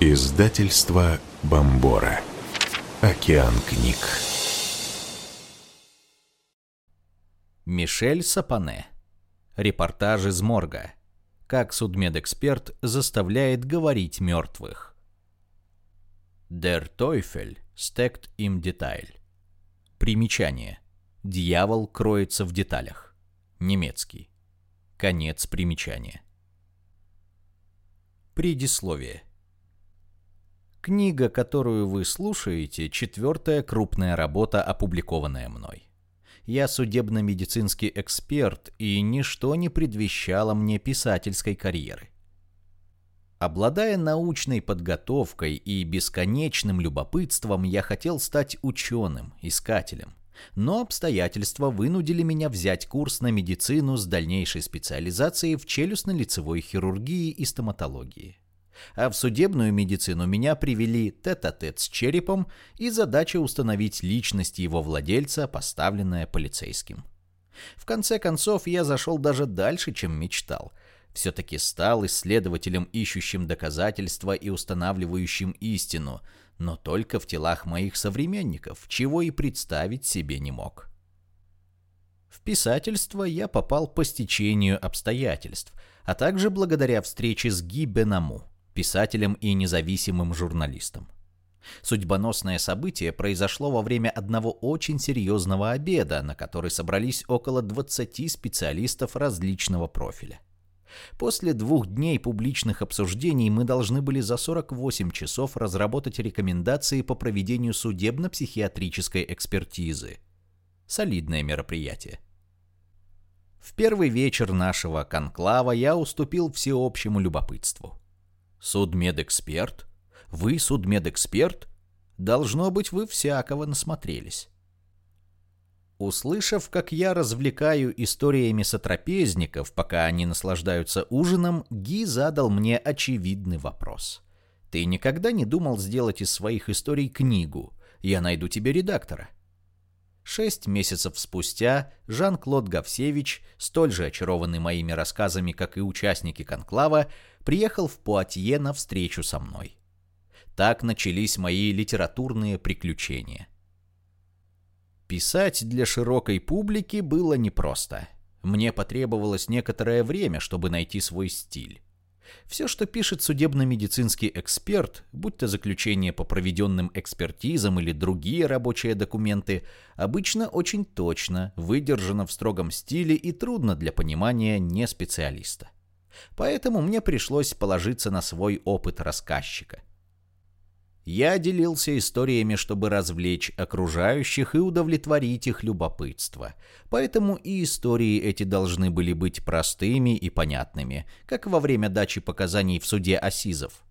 Издательство Бомбора. Океан книг. Мишель Сапане. Репортаж из морга. Как судмедэксперт заставляет говорить мертвых. Der Teufel steckt im Detail. Примечание. Дьявол кроется в деталях. Немецкий. Конец примечания. Предисловие. Книга, которую вы слушаете, четвертая крупная работа, опубликованная мной. Я судебно-медицинский эксперт, и ничто не предвещало мне писательской карьеры. Обладая научной подготовкой и бесконечным любопытством, я хотел стать ученым, искателем. Но обстоятельства вынудили меня взять курс на медицину с дальнейшей специализацией в челюстно-лицевой хирургии и стоматологии. А в судебную медицину меня привели тет-а-тет с черепом и задача установить личность его владельца, поставленная полицейским. В конце концов, я зашел даже дальше, чем мечтал. Все-таки стал исследователем, ищущим доказательства и устанавливающим истину, но только в телах моих современников, чего и представить себе не мог. В писательство я попал по стечению обстоятельств, а также благодаря встрече с Ги Бенаму писателем и независимым журналистом. Судьбоносное событие произошло во время одного очень серьезного обеда, на который собрались около 20 специалистов различного профиля. После двух дней публичных обсуждений мы должны были за 48 часов разработать рекомендации по проведению судебно-психиатрической экспертизы. Солидное мероприятие. В первый вечер нашего конклава я уступил всеобщему любопытству. Судмедэксперт? Вы судмедэксперт? Должно быть, вы всякого насмотрелись. Услышав, как я развлекаю историями сотрапезников, пока они наслаждаются ужином, Ги задал мне очевидный вопрос. «Ты никогда не думал сделать из своих историй книгу? Я найду тебе редактора». Шесть месяцев спустя Жан-Клод Гавсевич, столь же очарованный моими рассказами, как и участники конклава, приехал в Пуатье на встречу со мной. Так начались мои литературные приключения. Писать для широкой публики было непросто. Мне потребовалось некоторое время, чтобы найти свой стиль. Все, что пишет судебно-медицинский эксперт, будь то заключение по проведенным экспертизам или другие рабочие документы, обычно очень точно, выдержано в строгом стиле и трудно для понимания не специалиста. Поэтому мне пришлось положиться на свой опыт рассказчика. Я делился историями, чтобы развлечь окружающих и удовлетворить их любопытство. Поэтому и истории эти должны были быть простыми и понятными, как во время дачи показаний в суде Асизов.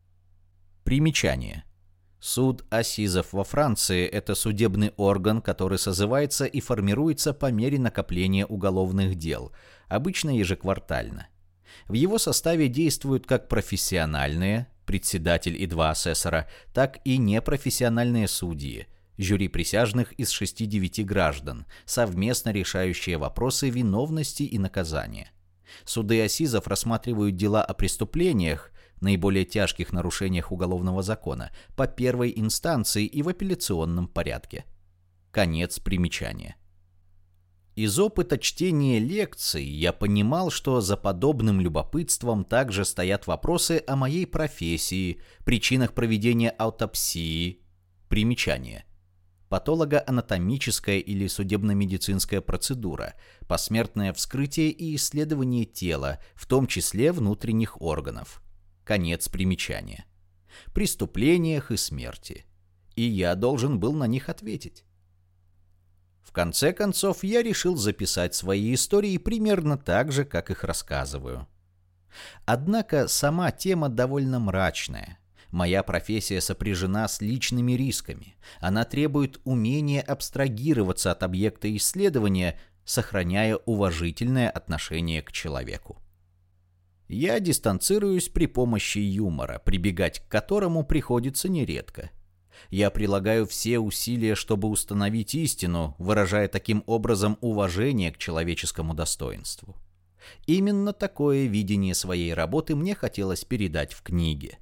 Примечание. Суд Асизов во Франции – это судебный орган, который созывается и формируется по мере накопления уголовных дел, обычно ежеквартально. В его составе действуют как профессиональные, председатель и два асессора, так и непрофессиональные судьи, жюри присяжных из 6-9 граждан, совместно решающие вопросы виновности и наказания. Суды Асизов рассматривают дела о преступлениях, наиболее тяжких нарушениях уголовного закона, по первой инстанции и в апелляционном порядке. Конец примечания. Из опыта чтения лекций я понимал, что за подобным любопытством также стоят вопросы о моей профессии, причинах проведения аутопсии, примечания. Патологоанатомическая или судебно-медицинская процедура, посмертное вскрытие и исследование тела, в том числе внутренних органов. Конец примечания. Преступлениях и смерти. И я должен был на них ответить. В конце концов, я решил записать свои истории примерно так же, как их рассказываю. Однако сама тема довольно мрачная. Моя профессия сопряжена с личными рисками. Она требует умения абстрагироваться от объекта исследования, сохраняя уважительное отношение к человеку. Я дистанцируюсь при помощи юмора, прибегать к которому приходится нередко – я прилагаю все усилия, чтобы установить истину, выражая таким образом уважение к человеческому достоинству. Именно такое видение своей работы мне хотелось передать в книге.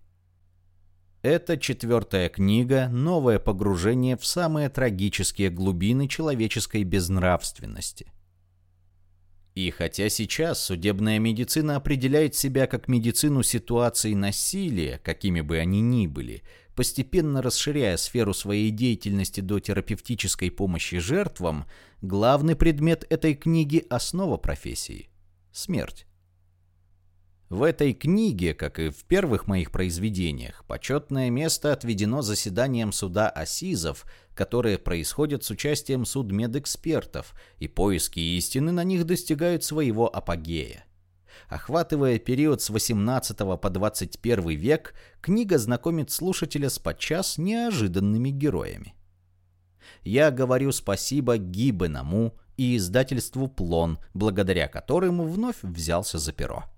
Это четвертая книга, новое погружение в самые трагические глубины человеческой безнравственности. И хотя сейчас судебная медицина определяет себя как медицину ситуаций насилия, какими бы они ни были, постепенно расширяя сферу своей деятельности до терапевтической помощи жертвам, главный предмет этой книги – основа профессии – смерть. В этой книге, как и в первых моих произведениях, почетное место отведено заседаниям суда Асизов, которые происходят с участием судмедэкспертов, и поиски истины на них достигают своего апогея. Охватывая период с 18 по 21 век, книга знакомит слушателя с подчас неожиданными героями. Я говорю спасибо Гибенаму и издательству «Плон», благодаря которому вновь взялся за перо.